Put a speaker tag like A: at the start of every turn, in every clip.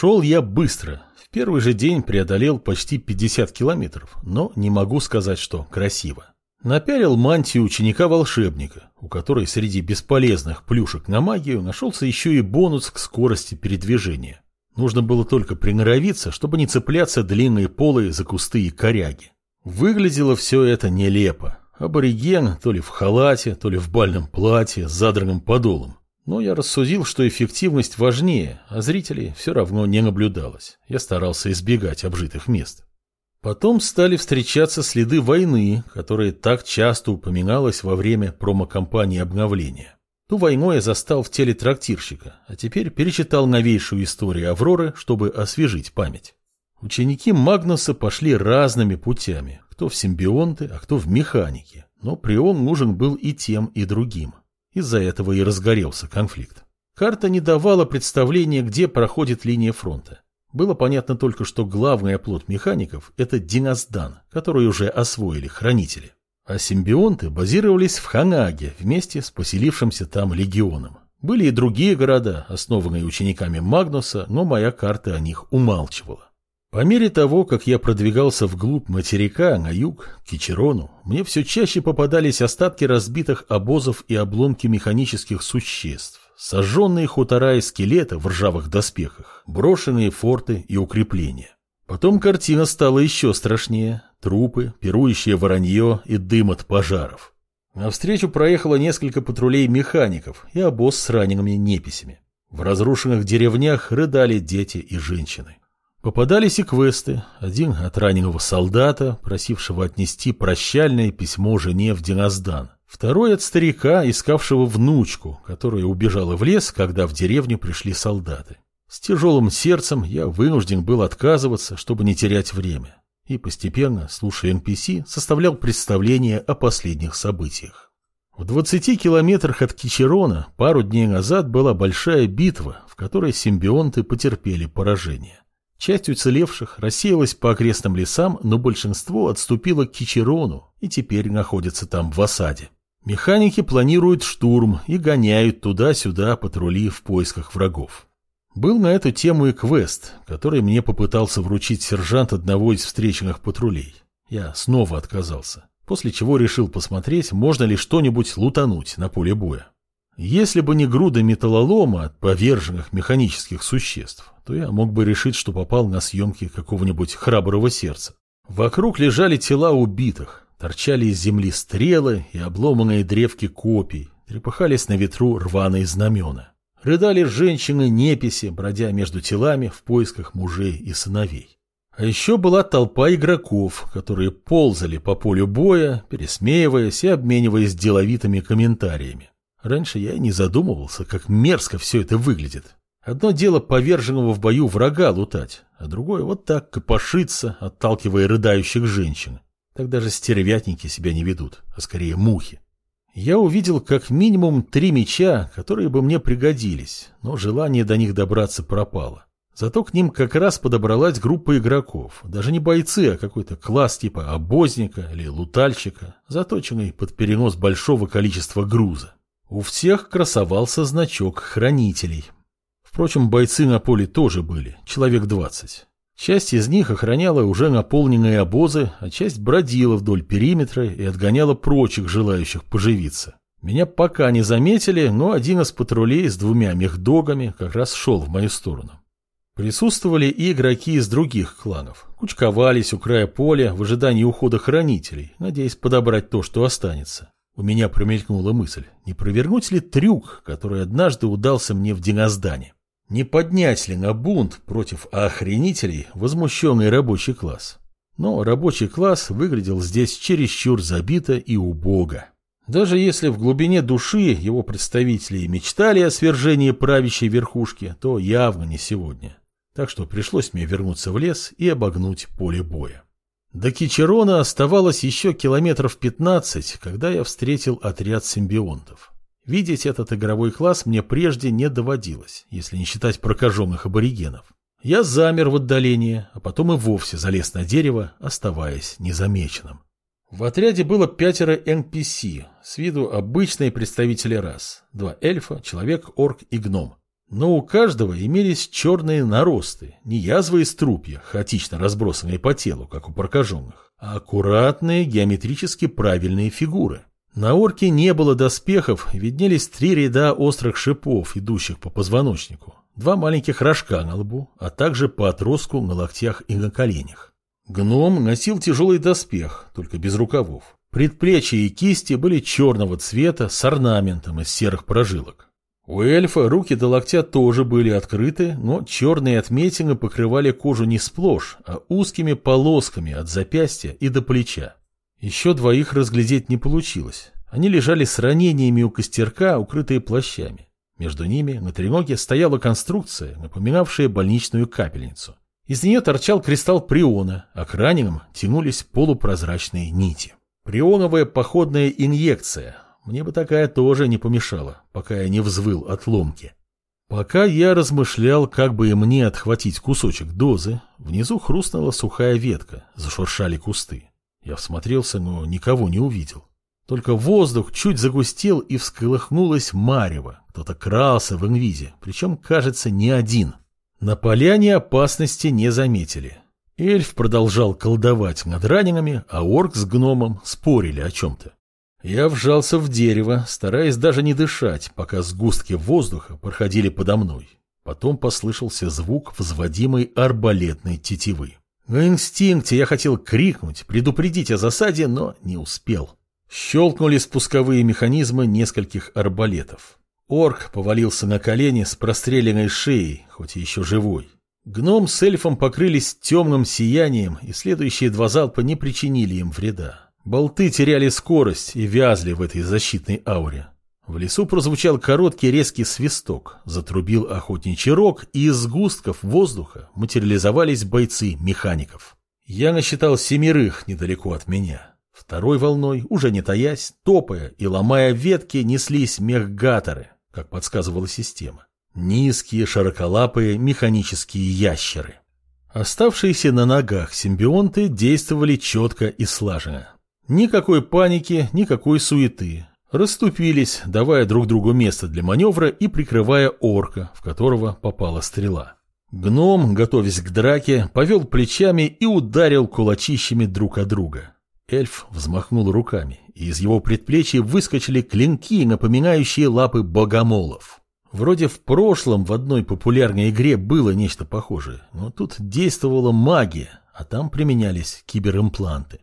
A: Шел я быстро. В первый же день преодолел почти 50 километров, но не могу сказать, что красиво. Напялил мантию ученика-волшебника, у которой среди бесполезных плюшек на магию нашелся еще и бонус к скорости передвижения. Нужно было только приноровиться, чтобы не цепляться длинные полы за кусты и коряги. Выглядело все это нелепо. Абориген то ли в халате, то ли в бальном платье с задранным подолом. Но я рассудил, что эффективность важнее, а зрителей все равно не наблюдалось. Я старался избегать обжитых мест. Потом стали встречаться следы войны, которая так часто упоминалась во время промокомпании обновления. Ту войну я застал в теле трактирщика, а теперь перечитал новейшую историю Авроры, чтобы освежить память. Ученики Магнуса пошли разными путями, кто в симбионты, а кто в механики, но прион нужен был и тем, и другим. Из-за этого и разгорелся конфликт. Карта не давала представления, где проходит линия фронта. Было понятно только, что главный оплот механиков – это Диноздан, который уже освоили хранители. А симбионты базировались в Ханаге вместе с поселившимся там легионом. Были и другие города, основанные учениками Магнуса, но моя карта о них умалчивала. По мере того, как я продвигался вглубь материка, на юг, к Кичерону, мне все чаще попадались остатки разбитых обозов и обломки механических существ, сожженные хутора и скелеты в ржавых доспехах, брошенные форты и укрепления. Потом картина стала еще страшнее. Трупы, пирующее воронье и дым от пожаров. Навстречу проехало несколько патрулей механиков и обоз с ранеными неписями. В разрушенных деревнях рыдали дети и женщины. Попадались и квесты. Один от раненого солдата, просившего отнести прощальное письмо жене в Диноздан. Второй от старика, искавшего внучку, которая убежала в лес, когда в деревню пришли солдаты. С тяжелым сердцем я вынужден был отказываться, чтобы не терять время. И постепенно, слушая NPC, составлял представление о последних событиях. В 20 километрах от Кичерона пару дней назад была большая битва, в которой симбионты потерпели поражение. Часть уцелевших рассеялась по окрестным лесам, но большинство отступило к Кичерону и теперь находится там в осаде. Механики планируют штурм и гоняют туда-сюда патрули в поисках врагов. Был на эту тему и квест, который мне попытался вручить сержант одного из встреченных патрулей. Я снова отказался, после чего решил посмотреть, можно ли что-нибудь лутануть на поле боя. Если бы не груда металлолома от поверженных механических существ, то я мог бы решить, что попал на съемки какого-нибудь храброго сердца. Вокруг лежали тела убитых, торчали из земли стрелы и обломанные древки копий, трепыхались на ветру рваные знамена. Рыдали женщины-неписи, бродя между телами в поисках мужей и сыновей. А еще была толпа игроков, которые ползали по полю боя, пересмеиваясь и обмениваясь деловитыми комментариями. Раньше я не задумывался, как мерзко все это выглядит. Одно дело поверженного в бою врага лутать, а другое вот так копошиться, отталкивая рыдающих женщин. Так даже стервятники себя не ведут, а скорее мухи. Я увидел как минимум три меча, которые бы мне пригодились, но желание до них добраться пропало. Зато к ним как раз подобралась группа игроков, даже не бойцы, а какой-то класс типа обозника или лутальщика, заточенный под перенос большого количества груза. У всех красовался значок хранителей, Впрочем, бойцы на поле тоже были, человек двадцать. Часть из них охраняла уже наполненные обозы, а часть бродила вдоль периметра и отгоняла прочих желающих поживиться. Меня пока не заметили, но один из патрулей с двумя мехдогами как раз шел в мою сторону. Присутствовали и игроки из других кланов. Кучковались у края поля в ожидании ухода хранителей, надеясь подобрать то, что останется. У меня промелькнула мысль, не провернуть ли трюк, который однажды удался мне в Диноздане. Не поднять ли на бунт против охренителей возмущенный рабочий класс? Но рабочий класс выглядел здесь чересчур забито и убого. Даже если в глубине души его представители мечтали о свержении правящей верхушки, то явно не сегодня. Так что пришлось мне вернуться в лес и обогнуть поле боя. До Кичерона оставалось еще километров 15, когда я встретил отряд симбионтов. Видеть этот игровой класс мне прежде не доводилось, если не считать прокаженных аборигенов. Я замер в отдалении, а потом и вовсе залез на дерево, оставаясь незамеченным. В отряде было пятеро NPC, с виду обычные представители рас. Два эльфа, человек, орк и гном. Но у каждого имелись черные наросты, не язвы и струпья, хаотично разбросанные по телу, как у прокаженных, а аккуратные геометрически правильные фигуры. На орке не было доспехов, виднелись три ряда острых шипов, идущих по позвоночнику, два маленьких рожка на лбу, а также по отростку на локтях и на коленях. Гном носил тяжелый доспех, только без рукавов. Предплечья и кисти были черного цвета с орнаментом из серых прожилок. У эльфа руки до локтя тоже были открыты, но черные отметины покрывали кожу не сплошь, а узкими полосками от запястья и до плеча. Еще двоих разглядеть не получилось. Они лежали с ранениями у костерка, укрытые плащами. Между ними на треноге стояла конструкция, напоминавшая больничную капельницу. Из нее торчал кристалл приона, а к раненым тянулись полупрозрачные нити. Прионовая походная инъекция. Мне бы такая тоже не помешала, пока я не взвыл от ломки. Пока я размышлял, как бы и мне отхватить кусочек дозы, внизу хрустнула сухая ветка, зашуршали кусты. Я всмотрелся, но никого не увидел. Только воздух чуть загустел и всколыхнулось марево. Кто-то крался в инвизе, причем, кажется, не один. На поляне опасности не заметили. Эльф продолжал колдовать над ранеными, а орк с гномом спорили о чем-то. Я вжался в дерево, стараясь даже не дышать, пока сгустки воздуха проходили подо мной. Потом послышался звук взводимой арбалетной тетивы. На инстинкте я хотел крикнуть, предупредить о засаде, но не успел. Щелкнули спусковые механизмы нескольких арбалетов. Орк повалился на колени с простреленной шеей, хоть и еще живой. Гном с эльфом покрылись темным сиянием, и следующие два залпа не причинили им вреда. Болты теряли скорость и вязли в этой защитной ауре. В лесу прозвучал короткий резкий свисток, затрубил охотничий рог, и из сгустков воздуха материализовались бойцы механиков. Я насчитал семерых недалеко от меня. Второй волной, уже не таясь, топая и ломая ветки, неслись мехгаторы, как подсказывала система. Низкие, широколапые, механические ящеры. Оставшиеся на ногах симбионты действовали четко и слаженно. Никакой паники, никакой суеты расступились, давая друг другу место для маневра и прикрывая орка, в которого попала стрела. Гном, готовясь к драке, повел плечами и ударил кулачищами друг от друга. Эльф взмахнул руками, и из его предплечья выскочили клинки, напоминающие лапы богомолов. Вроде в прошлом в одной популярной игре было нечто похожее, но тут действовала магия, а там применялись киберимпланты.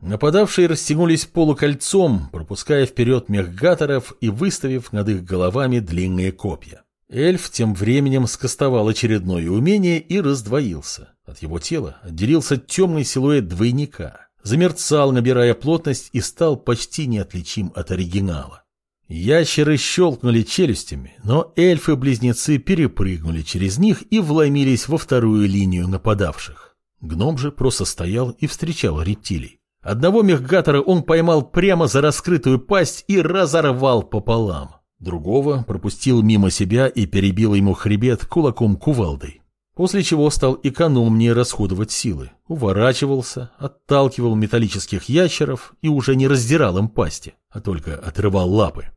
A: Нападавшие растянулись полукольцом, пропуская вперед мехгаторов и выставив над их головами длинные копья. Эльф тем временем скостовал очередное умение и раздвоился. От его тела отделился темный силуэт двойника, замерцал, набирая плотность, и стал почти неотличим от оригинала. Ящеры щелкнули челюстями, но эльфы-близнецы перепрыгнули через них и вломились во вторую линию нападавших. Гном же просто стоял и встречал рептилий. Одного мехгатора он поймал прямо за раскрытую пасть и разорвал пополам. Другого пропустил мимо себя и перебил ему хребет кулаком кувалдой. После чего стал экономнее расходовать силы, уворачивался, отталкивал металлических ящеров и уже не раздирал им пасти, а только отрывал лапы.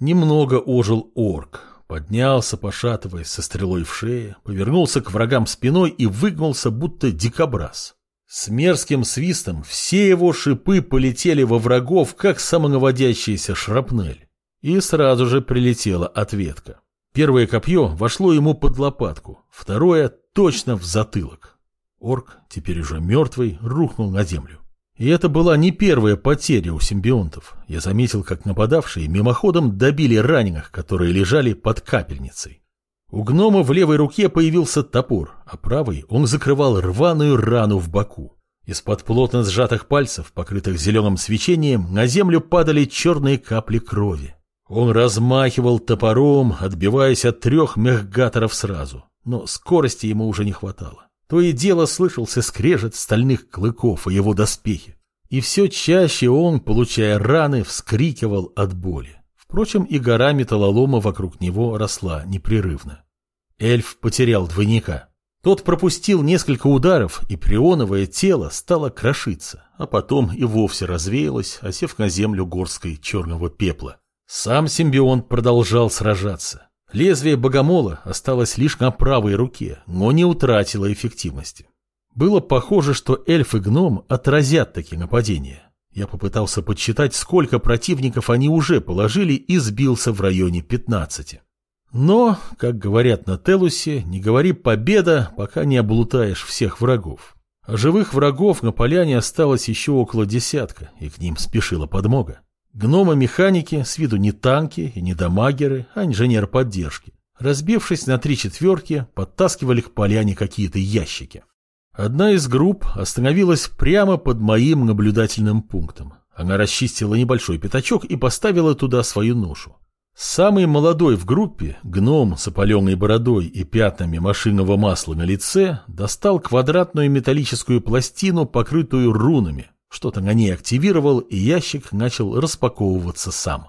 A: Немного ожил орк, поднялся, пошатываясь со стрелой в шее, повернулся к врагам спиной и выгнулся, будто дикобраз. С мерзким свистом все его шипы полетели во врагов, как самонаводящаяся шрапнель. И сразу же прилетела ответка. Первое копье вошло ему под лопатку, второе точно в затылок. Орк, теперь уже мертвый, рухнул на землю. И это была не первая потеря у симбионтов. Я заметил, как нападавшие мимоходом добили раненых, которые лежали под капельницей. У гнома в левой руке появился топор, а правой он закрывал рваную рану в боку. Из-под плотно сжатых пальцев, покрытых зеленым свечением, на землю падали черные капли крови. Он размахивал топором, отбиваясь от трех мехгаторов сразу, но скорости ему уже не хватало. То и дело слышался скрежет стальных клыков и его доспехи. И все чаще он, получая раны, вскрикивал от боли. Впрочем, и гора металлолома вокруг него росла непрерывно. Эльф потерял двойника. Тот пропустил несколько ударов, и прионовое тело стало крошиться, а потом и вовсе развеялось, осев на землю горской черного пепла. Сам симбионт продолжал сражаться. Лезвие богомола осталось лишь на правой руке, но не утратило эффективности. Было похоже, что эльф и гном отразят такие нападения. Я попытался подсчитать, сколько противников они уже положили и сбился в районе 15. Но, как говорят на Телусе, не говори победа, пока не облутаешь всех врагов. А живых врагов на поляне осталось еще около десятка, и к ним спешила подмога. Гномы-механики с виду не танки и не дамагеры, а инженер поддержки. Разбившись на три четверки, подтаскивали к поляне какие-то ящики. Одна из групп остановилась прямо под моим наблюдательным пунктом. Она расчистила небольшой пятачок и поставила туда свою ношу. Самый молодой в группе, гном с опаленной бородой и пятнами машинного масла на лице, достал квадратную металлическую пластину, покрытую рунами. Что-то на ней активировал, и ящик начал распаковываться сам.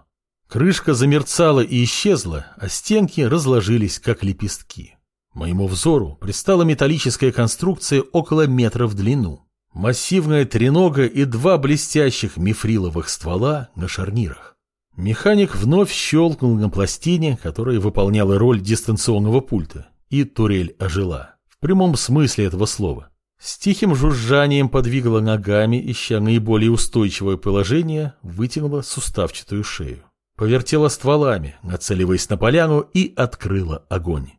A: Крышка замерцала и исчезла, а стенки разложились, как лепестки. Моему взору предстала металлическая конструкция около метра в длину. Массивная тренога и два блестящих мифриловых ствола на шарнирах. Механик вновь щелкнул на пластине, которая выполняла роль дистанционного пульта, и турель ожила. В прямом смысле этого слова. С тихим жужжанием подвигала ногами, ища наиболее устойчивое положение, вытянула суставчатую шею. Повертела стволами, нацеливаясь на поляну, и открыла огонь.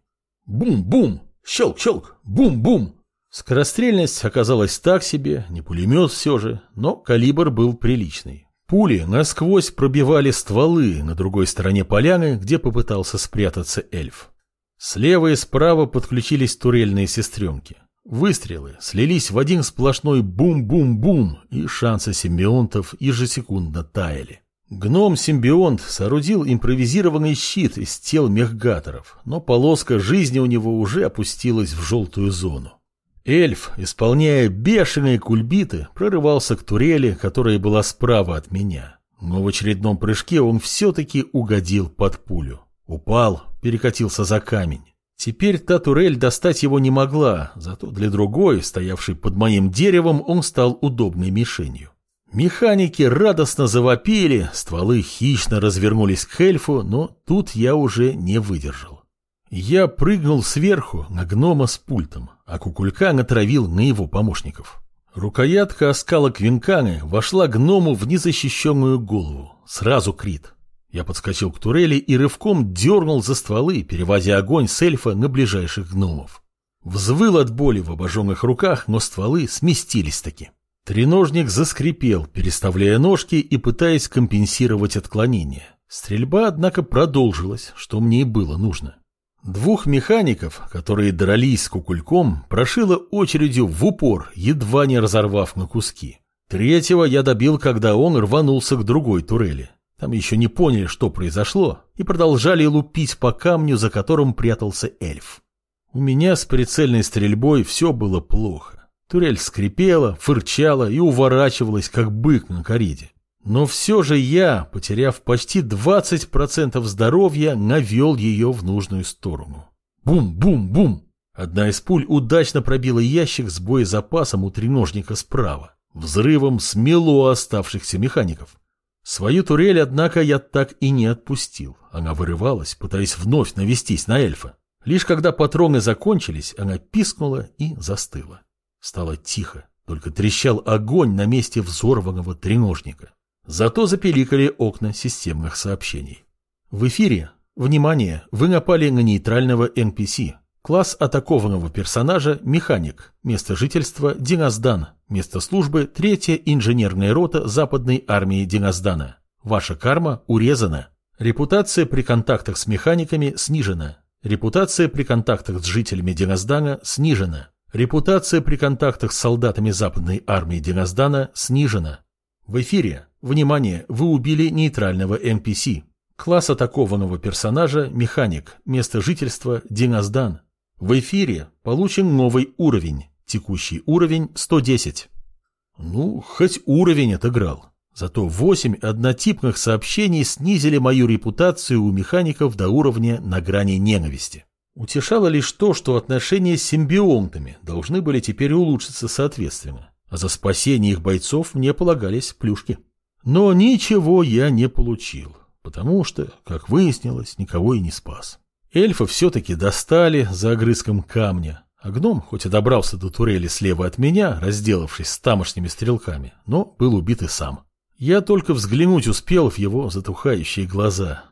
A: Бум-бум! Щелк-щелк! Бум-бум! Скорострельность оказалась так себе, не пулемет все же, но калибр был приличный. Пули насквозь пробивали стволы на другой стороне поляны, где попытался спрятаться эльф. Слева и справа подключились турельные сестренки. Выстрелы слились в один сплошной бум-бум-бум, и шансы симбионтов ежесекундно таяли. Гном-симбионт соорудил импровизированный щит из тел мехгаторов, но полоска жизни у него уже опустилась в желтую зону. Эльф, исполняя бешеные кульбиты, прорывался к турели, которая была справа от меня. Но в очередном прыжке он все-таки угодил под пулю. Упал, перекатился за камень. Теперь та турель достать его не могла, зато для другой, стоявшей под моим деревом, он стал удобной мишенью. Механики радостно завопили, стволы хищно развернулись к эльфу, но тут я уже не выдержал. Я прыгнул сверху на гнома с пультом, а кукулька натравил на его помощников. Рукоятка оскала квинканы вошла гному в незащищенную голову. Сразу крит. Я подскочил к турели и рывком дернул за стволы, переводя огонь с эльфа на ближайших гномов. Взвыл от боли в обожженных руках, но стволы сместились таки. Треножник заскрипел, переставляя ножки и пытаясь компенсировать отклонение. Стрельба, однако, продолжилась, что мне и было нужно. Двух механиков, которые дрались с кукульком, прошило очередью в упор, едва не разорвав на куски. Третьего я добил, когда он рванулся к другой турели. Там еще не поняли, что произошло, и продолжали лупить по камню, за которым прятался эльф. У меня с прицельной стрельбой все было плохо. Турель скрипела, фырчала и уворачивалась, как бык на кориде. Но все же я, потеряв почти 20% здоровья, навел ее в нужную сторону. Бум-бум-бум! Одна из пуль удачно пробила ящик с боезапасом у треножника справа. Взрывом смело оставшихся механиков. Свою турель, однако, я так и не отпустил. Она вырывалась, пытаясь вновь навестись на эльфа. Лишь когда патроны закончились, она пискнула и застыла. Стало тихо, только трещал огонь на месте взорванного треножника. Зато запеликали окна системных сообщений. В эфире, внимание, вы напали на нейтрального NPC. Класс атакованного персонажа – механик. Место жительства – Диноздан. Место службы – третья инженерная рота западной армии Диноздана. Ваша карма урезана. Репутация при контактах с механиками снижена. Репутация при контактах с жителями Диноздана снижена. Репутация при контактах с солдатами западной армии Диноздана снижена. В эфире, внимание, вы убили нейтрального NPC. Класс атакованного персонажа – механик, место жительства – Диноздан. В эфире получен новый уровень, текущий уровень 110. Ну, хоть уровень отыграл. Зато 8 однотипных сообщений снизили мою репутацию у механиков до уровня на грани ненависти. Утешало лишь то, что отношения с симбионтами должны были теперь улучшиться соответственно, а за спасение их бойцов мне полагались плюшки. Но ничего я не получил, потому что, как выяснилось, никого и не спас. Эльфа все-таки достали за огрызком камня, а гном, хоть и добрался до турели слева от меня, разделавшись с тамошними стрелками, но был убит и сам. Я только взглянуть успел в его затухающие глаза.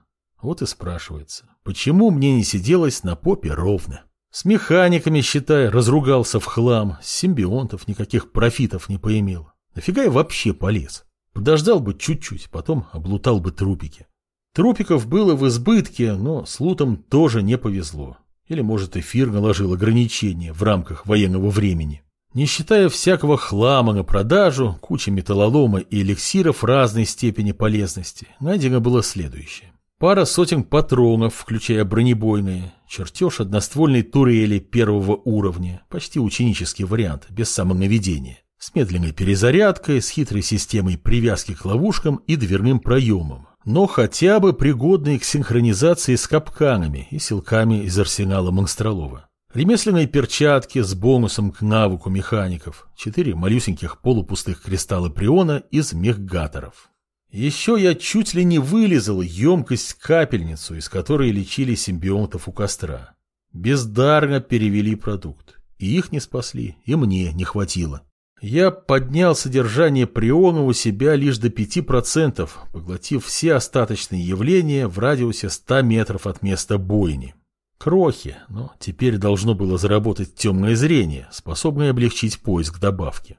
A: Вот и спрашивается, почему мне не сиделось на попе ровно? С механиками, считай, разругался в хлам, с симбионтов никаких профитов не поимел. Нафига я вообще полез? Подождал бы чуть-чуть, потом облутал бы трупики. Трупиков было в избытке, но с лутом тоже не повезло. Или, может, эфир наложил ограничения в рамках военного времени. Не считая всякого хлама на продажу, куча металлолома и эликсиров разной степени полезности, найдено было следующее. Пара сотен патронов, включая бронебойные, чертеж одноствольной турели первого уровня, почти ученический вариант, без самонаведения, с медленной перезарядкой, с хитрой системой привязки к ловушкам и дверным проемам, но хотя бы пригодные к синхронизации с капканами и силками из арсенала Монстролова. Ремесленные перчатки с бонусом к навыку механиков, четыре малюсеньких полупустых кристалла приона из мехгаторов. Еще я чуть ли не вылезал емкость-капельницу, из которой лечили симбионтов у костра. Бездарно перевели продукт. И их не спасли, и мне не хватило. Я поднял содержание приона у себя лишь до 5%, поглотив все остаточные явления в радиусе 100 метров от места бойни. Крохи, но теперь должно было заработать темное зрение, способное облегчить поиск добавки.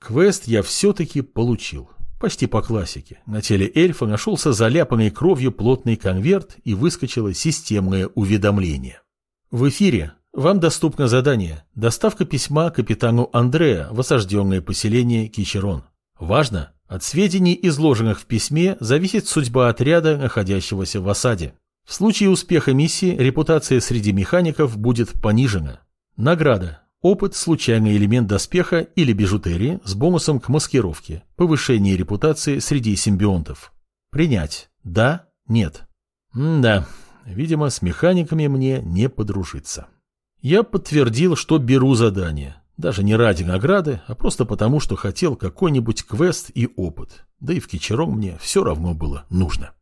A: Квест я все-таки получил. Почти по классике. На теле эльфа нашелся заляпанный кровью плотный конверт и выскочило системное уведомление. В эфире вам доступно задание «Доставка письма капитану Андреа в осажденное поселение Кичерон». Важно, от сведений, изложенных в письме, зависит судьба отряда, находящегося в осаде. В случае успеха миссии репутация среди механиков будет понижена. Награда. Опыт – случайный элемент доспеха или бижутерии с бонусом к маскировке. Повышение репутации среди симбионтов. Принять. Да, нет. М да, видимо, с механиками мне не подружиться. Я подтвердил, что беру задание. Даже не ради награды, а просто потому, что хотел какой-нибудь квест и опыт. Да и в Кичерон мне все равно было нужно.